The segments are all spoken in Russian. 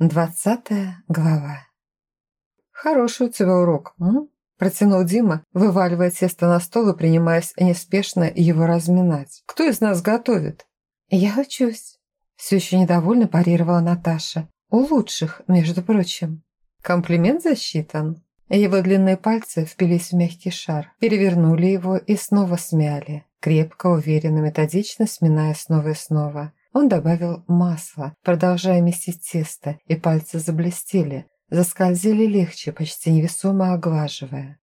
Двадцатая глава. «Хороший у тебя урок, м?» Протянул Дима, вываливая тесто на стол и принимаясь неспешно его разминать. «Кто из нас готовит?» «Я учусь», – все еще недовольно парировала Наташа. «У лучших, между прочим». Комплимент засчитан. Его длинные пальцы впились в мягкий шар, перевернули его и снова смяли, крепко, уверенно, методично сминая снова и снова. Он добавил масло, продолжая месить тесто, и пальцы заблестели, заскользили легче, почти невесомо оглаживая.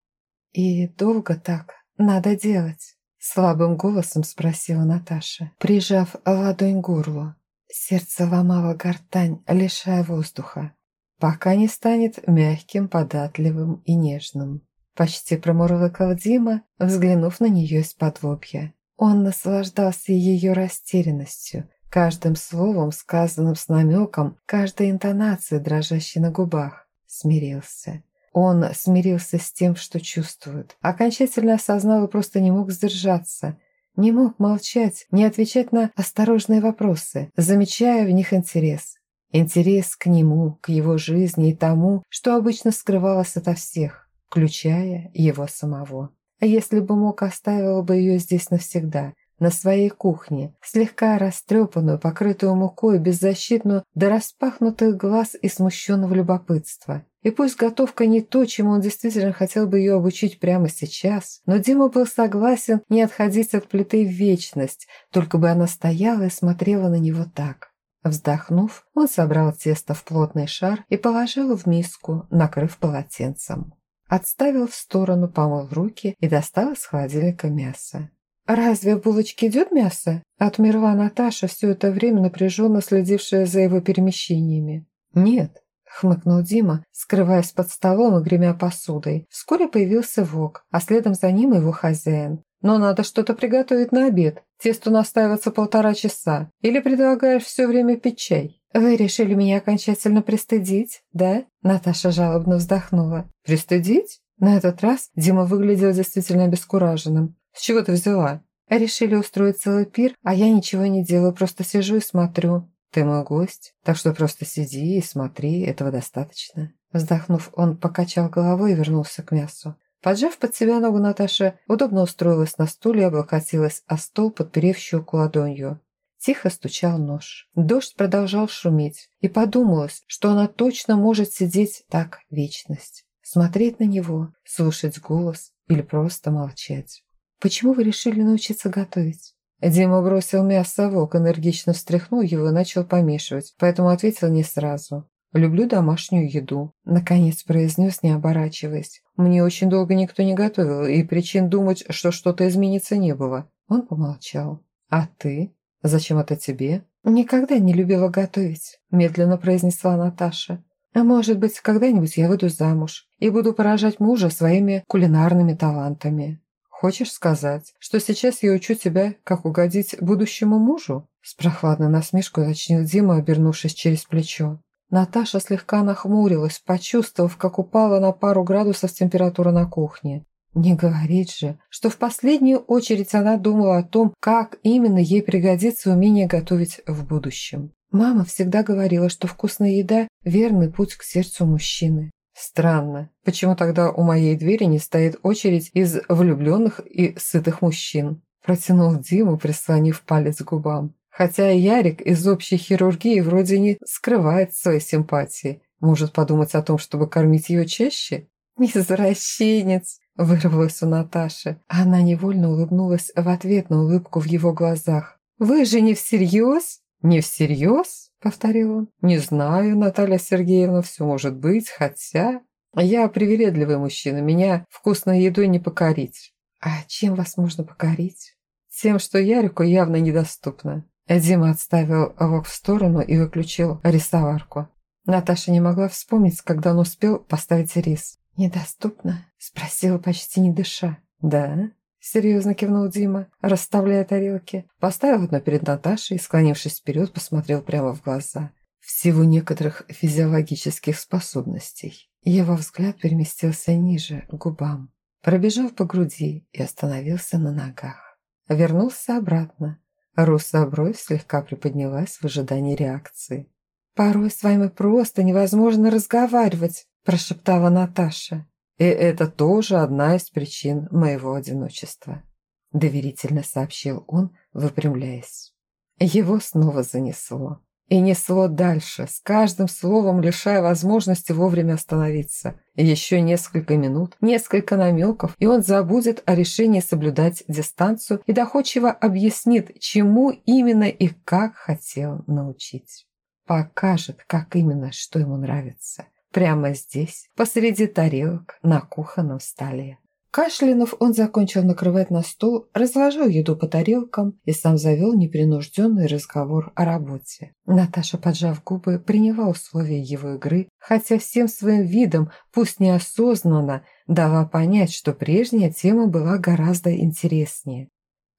«И долго так надо делать?» Слабым голосом спросила Наташа, прижав ладонь к горлу. Сердце ломало гортань, лишая воздуха, пока не станет мягким, податливым и нежным. Почти промурлыкал Дима, взглянув на нее из-под лобья. Он наслаждался ее растерянностью, Каждым словом, сказанным с намеком, каждой интонацией, дрожащей на губах, смирился. Он смирился с тем, что чувствует. Окончательно осознал и просто не мог сдержаться. Не мог молчать, не отвечать на осторожные вопросы, замечая в них интерес. Интерес к нему, к его жизни и тому, что обычно скрывалось ото всех, включая его самого. А если бы мог, оставил бы ее здесь навсегда, на своей кухне, слегка растрепанную, покрытую мукой, беззащитную до распахнутых глаз и смущенного любопытства. И пусть готовка не то, чему он действительно хотел бы ее обучить прямо сейчас, но Дима был согласен не отходить от плиты в вечность, только бы она стояла и смотрела на него так. Вздохнув, он собрал тесто в плотный шар и положил в миску, накрыв полотенцем. Отставил в сторону, помыл руки и достал из холодильника мясо. «Разве в булочке идет мясо?» – отмерла Наташа, все это время напряженно следившая за его перемещениями. «Нет», – хмыкнул Дима, скрываясь под столом и гремя посудой. Вскоре появился Вок, а следом за ним его хозяин. «Но надо что-то приготовить на обед. Тесту настаиваться полтора часа. Или предлагаешь все время пить чай?» «Вы решили меня окончательно пристыдить, да?» Наташа жалобно вздохнула. «Пристыдить?» На этот раз Дима выглядел действительно обескураженным. С чего ты взяла? Решили устроить целый пир, а я ничего не делаю, просто сижу и смотрю. Ты мой гость, так что просто сиди и смотри, этого достаточно. Вздохнув, он покачал головой и вернулся к мясу. Поджав под себя ногу, Наташа удобно устроилась на стуле и облокотилась о стол, подперев щеку ладонью. Тихо стучал нож. Дождь продолжал шуметь, и подумалось, что она точно может сидеть так вечность. Смотреть на него, слушать голос или просто молчать. «Почему вы решили научиться готовить?» Дима бросил мясо в вок, энергично встряхнул его и начал помешивать, поэтому ответил не сразу. «Люблю домашнюю еду», – наконец произнес, не оборачиваясь. «Мне очень долго никто не готовил, и причин думать, что что-то изменится, не было». Он помолчал. «А ты? Зачем это тебе?» «Никогда не любила готовить», – медленно произнесла Наташа. «А может быть, когда-нибудь я выйду замуж и буду поражать мужа своими кулинарными талантами». «Хочешь сказать, что сейчас я учу тебя, как угодить будущему мужу?» С прохладной насмешкой уточнил Дима, обернувшись через плечо. Наташа слегка нахмурилась, почувствовав, как упала на пару градусов температура на кухне. Не говорит же, что в последнюю очередь она думала о том, как именно ей пригодится умение готовить в будущем. Мама всегда говорила, что вкусная еда – верный путь к сердцу мужчины. Странно, почему тогда у моей двери не стоит очередь из влюбленных и сытых мужчин? Протянул Диму, прислонив палец к губам. Хотя Ярик из общей хирургии вроде не скрывает своей симпатии. Может подумать о том, чтобы кормить ее чаще? «Извращенец!» – вырвалась у Наташи. Она невольно улыбнулась в ответ на улыбку в его глазах. «Вы же не всерьез?» «Не всерьез?» – повторил он. «Не знаю, Наталья Сергеевна, все может быть, хотя...» «Я привередливый мужчина, меня вкусной едой не покорить». «А чем вас можно покорить?» «Тем, что Ярику явно недоступно». Дима отставил вок в сторону и выключил рисоварку. Наташа не могла вспомнить, когда он успел поставить рис. «Недоступно?» – спросила почти не дыша. «Да?» Серьезно кивнул Дима, расставляя тарелки. Поставил одну перед Наташей и, склонившись вперед, посмотрел прямо в глаза. Всего некоторых физиологических способностей. Его взгляд переместился ниже, к губам. Пробежал по груди и остановился на ногах. Вернулся обратно. Русая бровь слегка приподнялась в ожидании реакции. «Порой с вами просто невозможно разговаривать», – прошептала Наташа. «И это тоже одна из причин моего одиночества», – доверительно сообщил он, выпрямляясь. Его снова занесло. И несло дальше, с каждым словом лишая возможности вовремя остановиться. Еще несколько минут, несколько намеков, и он забудет о решении соблюдать дистанцию и доходчиво объяснит, чему именно и как хотел научить. Покажет, как именно, что ему нравится. Прямо здесь, посреди тарелок, на кухонном столе. Кашлянув, он закончил накрывать на стол, разложил еду по тарелкам и сам завел непринужденный разговор о работе. Наташа, поджав губы, приняла условия его игры, хотя всем своим видом, пусть неосознанно, дала понять, что прежняя тема была гораздо интереснее.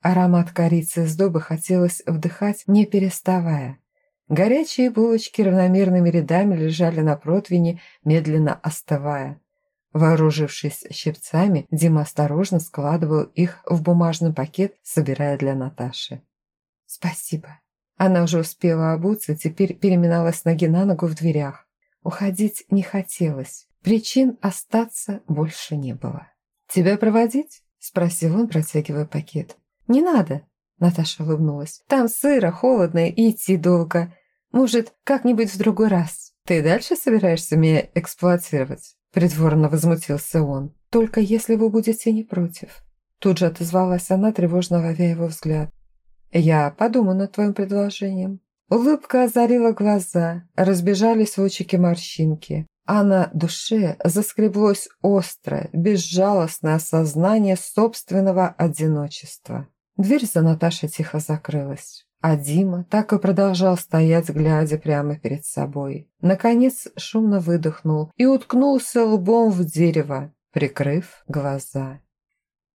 Аромат корицы из добы хотелось вдыхать, не переставая. Горячие булочки равномерными рядами лежали на противне, медленно остывая. Вооружившись щипцами, Дима осторожно складывал их в бумажный пакет, собирая для Наташи. «Спасибо». Она уже успела обуться, теперь переминалась ноги на ногу в дверях. Уходить не хотелось. Причин остаться больше не было. «Тебя проводить?» – спросил он, протягивая пакет. «Не надо», – Наташа улыбнулась. «Там сыро, холодно и идти долго. Может, как-нибудь в другой раз. Ты дальше собираешься меня эксплуатировать?» Притворно возмутился он. «Только если вы будете не против». Тут же отозвалась она, тревожно ловя его взгляд. «Я подумаю над твоим предложением». Улыбка озарила глаза, разбежались лучики морщинки, а на душе заскреблось острое, безжалостное осознание собственного одиночества. Дверь за Наташей тихо закрылась. А Дима так и продолжал стоять, глядя прямо перед собой. Наконец шумно выдохнул и уткнулся лбом в дерево, прикрыв глаза.